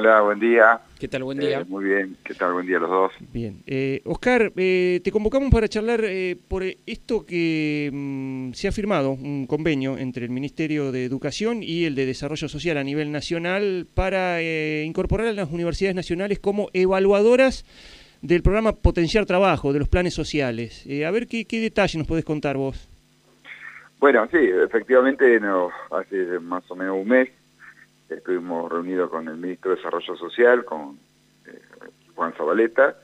Hola, buen día. ¿Qué tal? Buen día. Eh, muy bien, ¿qué tal? Buen día a los dos. Bien. Eh, Oscar, eh, te convocamos para charlar eh, por esto que mm, se ha firmado, un convenio entre el Ministerio de Educación y el de Desarrollo Social a nivel nacional para eh, incorporar a las universidades nacionales como evaluadoras del programa Potenciar Trabajo, de los planes sociales. A ver qué, qué detalle nos podés contar vos. Bueno, sí, efectivamente, no, hace más o menos un mes estuvimos reunidos con el ministro de Desarrollo Social, con eh, Juan Zabaleta,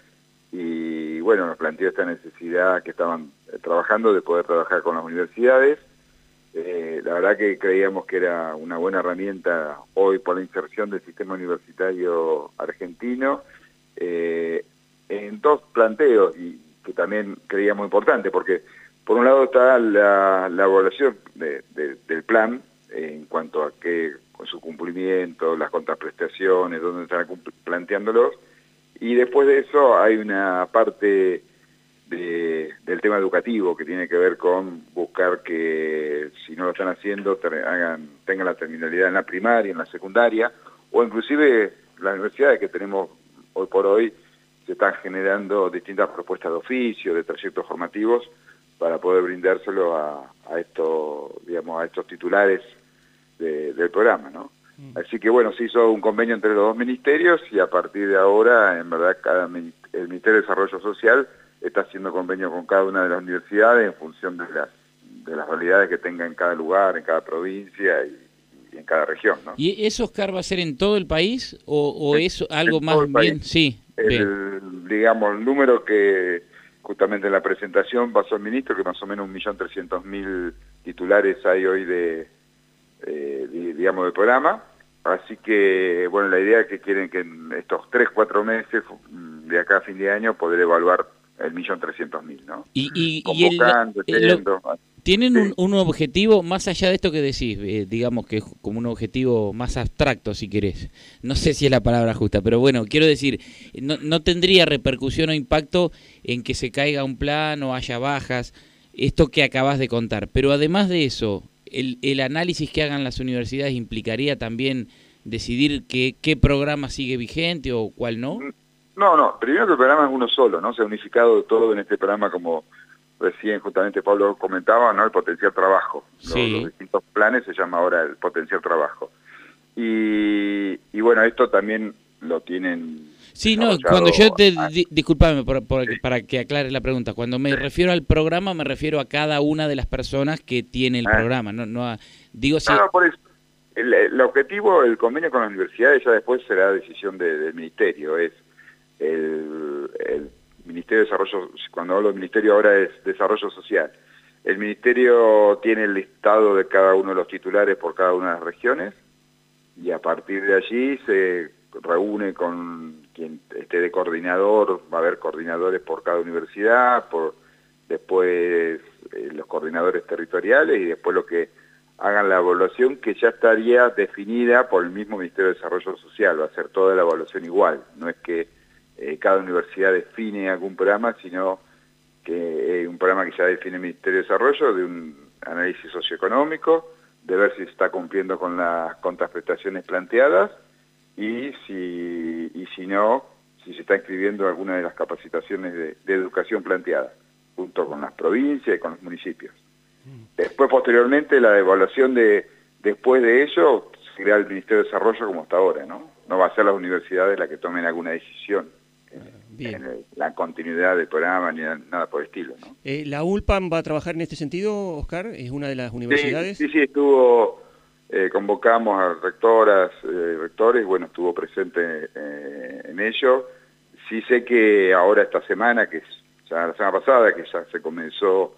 y bueno, nos planteó esta necesidad que estaban eh, trabajando de poder trabajar con las universidades. Eh, la verdad que creíamos que era una buena herramienta hoy por la inserción del sistema universitario argentino en dos planteos y que también creíamos importante, porque por un lado está la, evaluación de, de, del plan en cuanto a con su cumplimiento, las contraprestaciones, dónde están planteándolos, y después de eso hay una parte de, del tema educativo que tiene que ver con buscar que si no lo están haciendo tengan la terminalidad en la primaria, en la secundaria, o inclusive las universidades que tenemos hoy por hoy se están generando distintas propuestas de oficio, de trayectos formativos, para poder brindárselo a estos, digamos, a estos titulares de, del programa, ¿no? Así que bueno, se hizo un convenio entre los dos ministerios y a partir de ahora, en verdad, cada el Ministerio de Desarrollo Social está haciendo convenio con cada una de las universidades en función de las, de las realidades que tenga en cada lugar, en cada provincia y, y en cada región, ¿no? ¿Y eso, Oscar, va a ser en todo el país o, o es algo más bien? Sí, el, bien. digamos, el número que justamente en la presentación pasó el ministro, que más o menos 1.300.000 titulares hay hoy de, eh, digamos, del programa. Así que, bueno, la idea es que quieren que en estos 3, 4 meses, mm, de acá a fin de año, poder evaluar el millón trescientos mil, ¿no? Y, y, y el, el, lo, tienen sí. un, un, objetivo más allá de esto que decís, eh, digamos que es como un objetivo más abstracto, si querés. No sé si es la palabra justa, pero bueno, quiero decir, no, no tendría repercusión o impacto en que se caiga un plan o haya bajas, esto que acabas de contar. Pero además de eso, el, el análisis que hagan las universidades implicaría también decidir qué, qué programa sigue vigente o cuál no? No, no, primero que el programa es uno solo, ¿no? Se ha unificado todo en este programa como recién justamente Pablo comentaba, ¿no? El potencial trabajo. Sí. Los, los, distintos planes se llama ahora el potencial trabajo. Y, y bueno, esto también lo tienen... Sí, no, cuando yo te... Di, disculpame por, por, sí. para que aclare la pregunta. Cuando me sí. refiero al programa, me refiero a cada una de las personas que tiene el ah. programa. No, no a, digo si... No, no, por eso. El, el, objetivo, el convenio con las universidades ya después será decisión de, del ministerio. Es el, el Ministerio de Desarrollo, cuando hablo del Ministerio ahora es Desarrollo Social. El Ministerio tiene el listado de cada uno de los titulares por cada una de las regiones y a partir de allí se reúne con quien esté de coordinador, va a haber coordinadores por cada universidad, por después eh, los coordinadores territoriales y después lo que hagan la evaluación que ya estaría definida por el mismo Ministerio de Desarrollo Social, va a ser toda la evaluación igual, no es que eh, cada universidad define algún programa, sino que es un programa que ya define el Ministerio de Desarrollo, de un análisis socioeconómico, de ver si está cumpliendo con las contraprestaciones planteadas y si, y si no, si se está inscribiendo alguna de las capacitaciones de, de educación planteadas, junto con las provincias y con los municipios. Después, posteriormente, la evaluación de después de ello será el Ministerio de Desarrollo como hasta ahora, ¿no? No va a ser las universidades las que tomen alguna decisión. Bien. en la continuidad del programa ni nada por el estilo. ¿no? Eh, ¿La ULPAM va a trabajar en este sentido, Oscar? ¿Es una de las universidades? Sí, sí, sí estuvo, eh, convocamos a rectoras, eh, rectores, bueno, estuvo presente eh, en ello. Sí sé que ahora esta semana, que es ya la semana pasada, que ya se comenzó,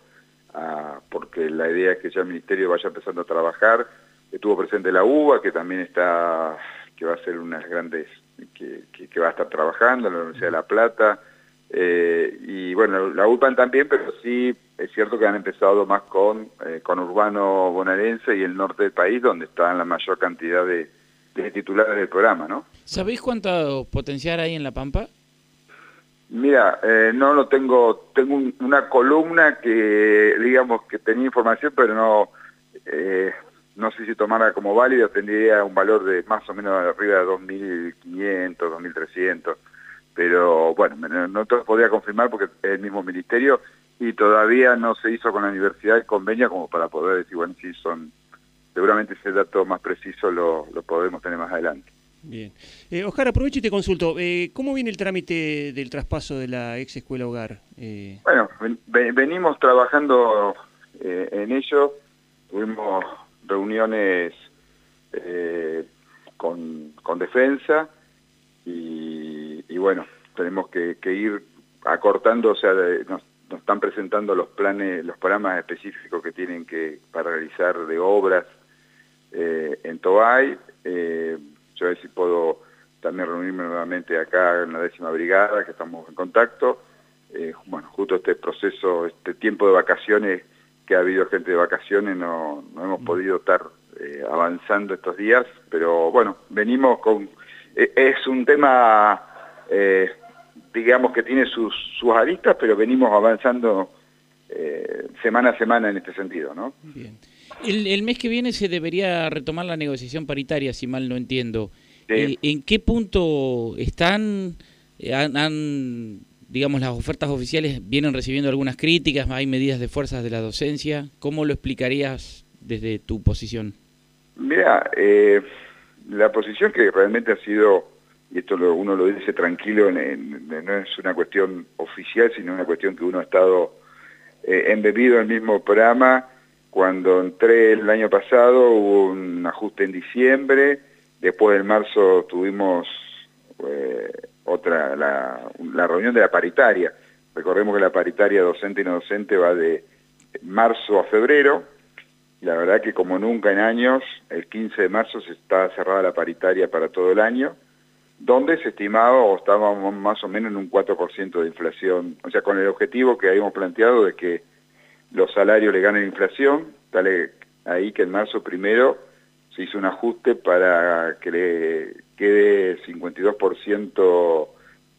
a, porque la idea es que ya el Ministerio vaya empezando a trabajar, estuvo presente la UBA, que también está, que va a ser unas grandes que, que, que, va a estar trabajando en la Universidad de La Plata. Eh, y bueno, la UPAN también, pero sí es cierto que han empezado más con, eh, con Urbano Bonaerense y el norte del país, donde están la mayor cantidad de, de titulares del programa, ¿no? ¿Sabéis cuánto potencial hay en La Pampa? Mira, eh, no lo tengo, tengo un, una columna que, digamos, que tenía información, pero no, eh, no sé si tomara como válido, tendría un valor de más o menos arriba de 2.500, 2.300, pero bueno, no te lo podría confirmar porque es el mismo ministerio y todavía no se hizo con la universidad el convenio como para poder decir, bueno, si son, seguramente ese dato más preciso lo, lo podemos tener más adelante. Bien. Eh, Oscar, aprovecho y te consulto. Eh, ¿Cómo viene el trámite del traspaso de la ex escuela hogar? Eh... Bueno, venimos trabajando eh, en ello. Tuvimos reuniones con, con, defensa y, y, bueno, tenemos que, que, ir acortando, o sea, nos, nos, están presentando los planes, los programas específicos que tienen que para realizar de obras en Tobay yo a ver si puedo también reunirme nuevamente acá en la décima brigada, que estamos en contacto. Eh, bueno, justo este proceso, este tiempo de vacaciones, que ha habido gente de vacaciones, no, no hemos mm. podido estar eh, avanzando estos días, pero bueno, venimos con... E, es un tema, eh, digamos, que tiene sus, sus aristas, pero venimos avanzando semana a semana en este sentido, ¿no? Bien. El, mes que viene se debería retomar la negociación paritaria, si mal no entiendo. Eh, ¿En qué punto están? Eh, han, digamos, las ofertas oficiales vienen recibiendo algunas críticas, hay medidas de fuerzas de la docencia. ¿Cómo lo explicarías desde tu posición? Mira, eh, la posición que realmente ha sido, y esto uno lo dice tranquilo, no es una cuestión oficial, sino una cuestión que uno ha estado embebido en el mismo programa, cuando entré el año pasado hubo un ajuste en diciembre, después del marzo tuvimos eh, otra, la, reunión de la paritaria. Recordemos que la paritaria docente y no docente va de marzo a febrero, la verdad que como nunca en años, el 15 de marzo se está cerrada la paritaria para todo el año, donde se estimaba o estábamos más o menos en un 4% de inflación, o sea, con el objetivo que habíamos planteado de que los salarios le ganan inflación, tal ahí que en marzo primero se hizo un ajuste para que le quede 52%,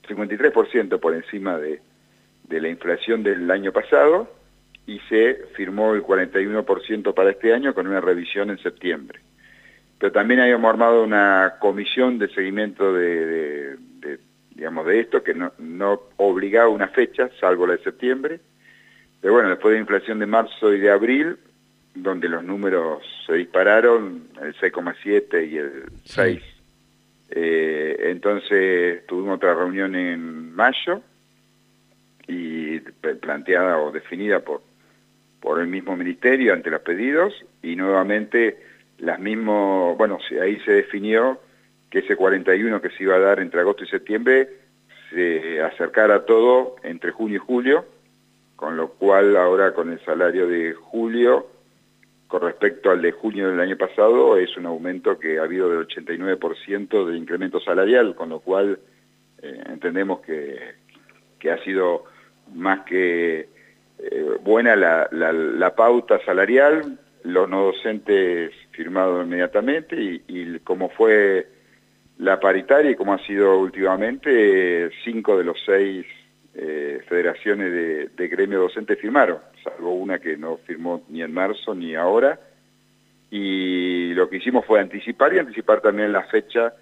53% por encima de la inflación del año pasado y se firmó el 41% para este año con una revisión en septiembre. Pero también habíamos armado una comisión de seguimiento de, digamos, de esto, que no, no obligaba una fecha, salvo la de septiembre, pero bueno, después de la inflación de marzo y de abril, donde los números se dispararon, el 6,7 y el 6. Eh, entonces tuvimos otra reunión en mayo y planteada o definida por, por el mismo ministerio ante los pedidos y nuevamente las mismas, bueno, ahí se definió que ese 41 que se iba a dar entre agosto y septiembre se acercara todo entre junio y julio con lo cual ahora con el salario de julio, con respecto al de junio del año pasado, es un aumento que ha habido del 89% de incremento salarial, con lo cual eh, entendemos que, que, ha sido más que eh, buena la, la, pauta salarial, los no docentes firmados inmediatamente y, y como fue la paritaria y como ha sido últimamente, cinco de los seis eh, federaciones de, gremio docente firmaron, salvo una que no firmó ni en marzo ni ahora, y lo que hicimos fue anticipar y anticipar también la fecha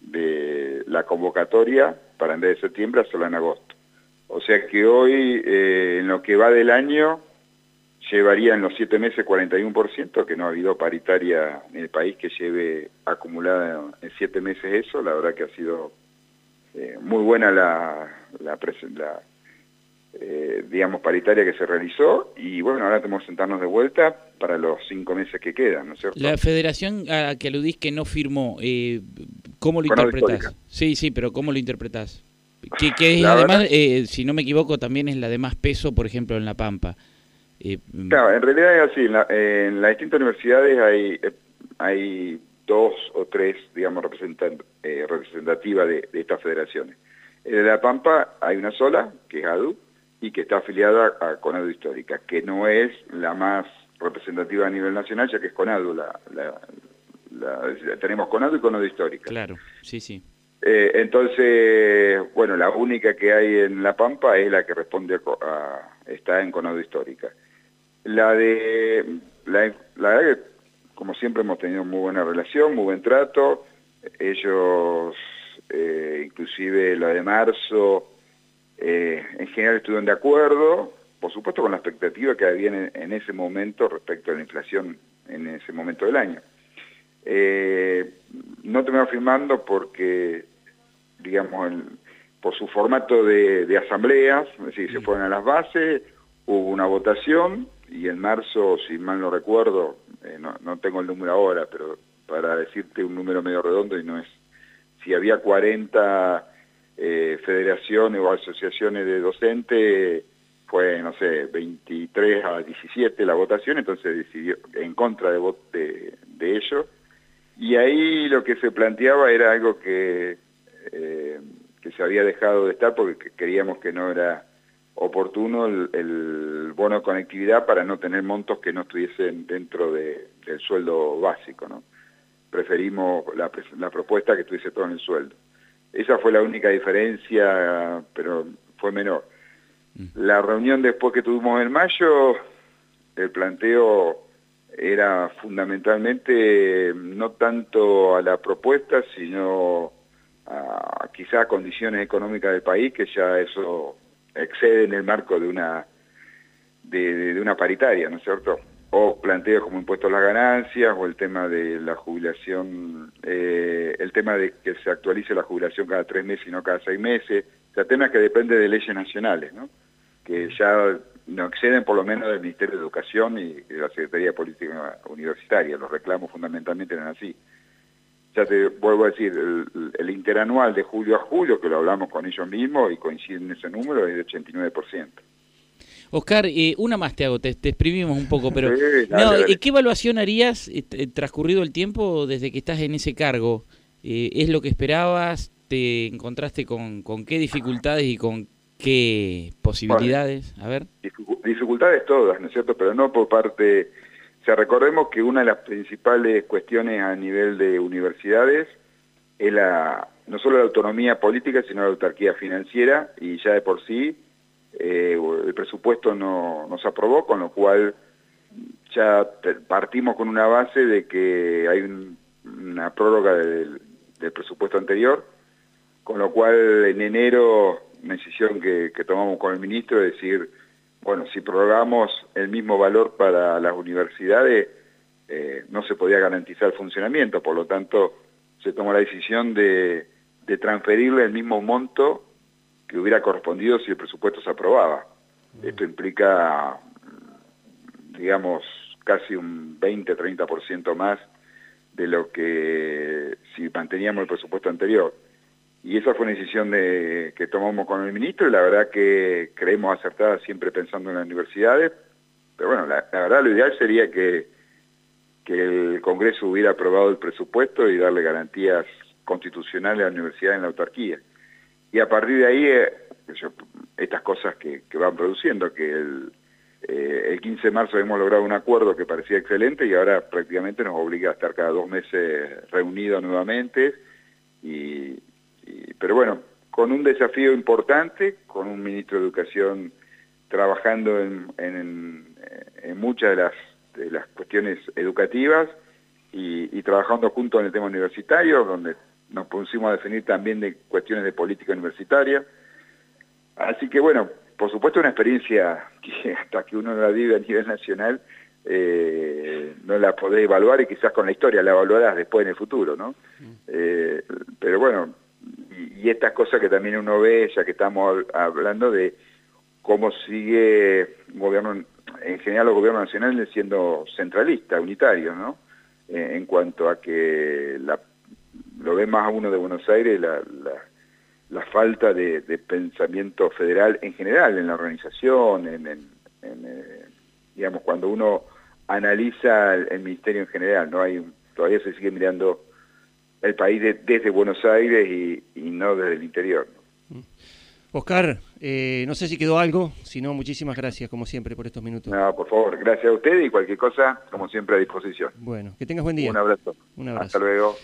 de la convocatoria para en vez de septiembre hacerla en agosto. O sea que hoy, eh, en lo que va del año, llevaría en los siete meses 41%, que no ha habido paritaria en el país que lleve acumulada en siete meses eso, la verdad que ha sido eh, muy buena la, la, la eh, digamos, paritaria que se realizó y bueno, ahora tenemos que sentarnos de vuelta para los cinco meses que quedan, ¿no es cierto? La federación a que aludís que no firmó, eh, ¿cómo lo interpretás? Sí, sí, pero ¿cómo lo interpretás? Que, que además, eh, si no me equivoco, también es la de más peso, por ejemplo, en La Pampa. Claro, en realidad es así, en, en las distintas universidades hay, hay dos o tres, digamos, eh, representativas de, estas federaciones. En La Pampa hay una sola, que es ADU, y que está afiliada a CONADU Histórica, que no es la más representativa a nivel nacional, ya que es CONADU, la, tenemos CONADU y CONADU Histórica. Claro, sí, sí. Eh, entonces, bueno, la única que hay en La Pampa es la que responde a, está en CONADU Histórica. La de, la, la como siempre hemos tenido muy buena relación, muy buen trato, ellos eh, inclusive la de marzo, eh, en general estuvieron de acuerdo, por supuesto con la expectativa que había en, ese momento respecto a la inflación en ese momento del año. Eh, no terminó firmando porque, digamos, por su formato de, asambleas, es decir, se fueron a las bases, hubo una votación y en marzo, si mal no recuerdo, no, no tengo el número ahora, pero para decirte un número medio redondo y no es si había 40 eh, federaciones o asociaciones de docentes, fue, no sé, 23 a 17 la votación, entonces decidió en contra de, de, de ello. Y ahí lo que se planteaba era algo que, eh, que se había dejado de estar porque creíamos que no era oportuno el, bono de conectividad para no tener montos que no estuviesen dentro del sueldo básico, ¿no? preferimos la, la propuesta que estuviese todo en el sueldo. Esa fue la única diferencia, pero fue menor. Mm. La reunión después que tuvimos en mayo, el planteo era fundamentalmente no tanto a la propuesta, sino a quizá condiciones económicas del país, que ya eso excede en el marco de una, de, una paritaria, ¿no es cierto? o planteos como impuesto a las ganancias, o el tema de la jubilación, eh, el tema de que se actualice la jubilación cada tres meses y no cada seis meses, o sea, temas que dependen de leyes nacionales, ¿no? que ya no exceden por lo menos del Ministerio de Educación y de la Secretaría de Política Universitaria, los reclamos fundamentalmente eran así. Ya te vuelvo a decir, el, el interanual de julio a julio, que lo hablamos con ellos mismos y coinciden en ese número, es de 89%. Oscar, eh, una más te hago, te, exprimimos un poco, pero ¿qué evaluación harías eh, eh, transcurrido el tiempo desde que estás en ese cargo? ¿Es lo que esperabas? ¿Te encontraste con, qué dificultades y con qué posibilidades? a ver. Dificultades todas, ¿no es cierto? Pero no por parte... O recordemos que una de las principales cuestiones a nivel de universidades es la no solo la autonomía política, sino la autarquía financiera, y ya de por sí eh, el presupuesto no, nos aprobó, con lo cual ya partimos con una base de que hay una prórroga del, presupuesto anterior, con lo cual en enero una decisión que, tomamos con el ministro es decir, bueno, si prorrogamos el mismo valor para las universidades, eh, no se podía garantizar el funcionamiento, por lo tanto se tomó la decisión de, de transferirle el mismo monto que hubiera correspondido si el presupuesto se aprobaba. Esto implica, digamos, casi un 20-30% más de lo que si manteníamos el presupuesto anterior. Y esa fue una decisión de, que tomamos con el ministro y la verdad que creemos acertada siempre pensando en las universidades. Pero bueno, la, la verdad lo ideal sería que, que el Congreso hubiera aprobado el presupuesto y darle garantías constitucionales a la universidad en la autarquía y a partir de ahí, eh, estas cosas que, van produciendo, que el, eh, el 15 de marzo hemos logrado un acuerdo que parecía excelente y ahora prácticamente nos obliga a estar cada dos meses reunidos nuevamente, pero bueno, con un desafío importante, con un ministro de Educación trabajando en, en, en muchas de las, de las cuestiones educativas y, y trabajando junto en el tema universitario, donde nos pusimos a definir también de cuestiones de política universitaria. Así que bueno, por supuesto una experiencia que hasta que uno la vive a nivel nacional eh, no la podés evaluar y quizás con la historia la evaluarás después en el futuro, ¿no? Mm. Eh, pero bueno, y, estas cosas que también uno ve, ya que estamos hablando de cómo sigue gobierno, en general los gobiernos nacionales siendo centralistas, unitarios, ¿no? Eh, en cuanto a que la lo ve más a uno de Buenos Aires la, la, falta de, pensamiento federal en general, en la organización, en, en, eh, digamos, cuando uno analiza el, ministerio en general, no hay todavía se sigue mirando el país desde Buenos Aires y, no desde el interior. Mm. Oscar, eh, no sé si quedó algo, si no, muchísimas gracias, como siempre, por estos minutos. No, por favor, gracias a usted y cualquier cosa, como siempre, a disposición. Bueno, que tengas buen día. Un abrazo. Un abrazo. Hasta luego.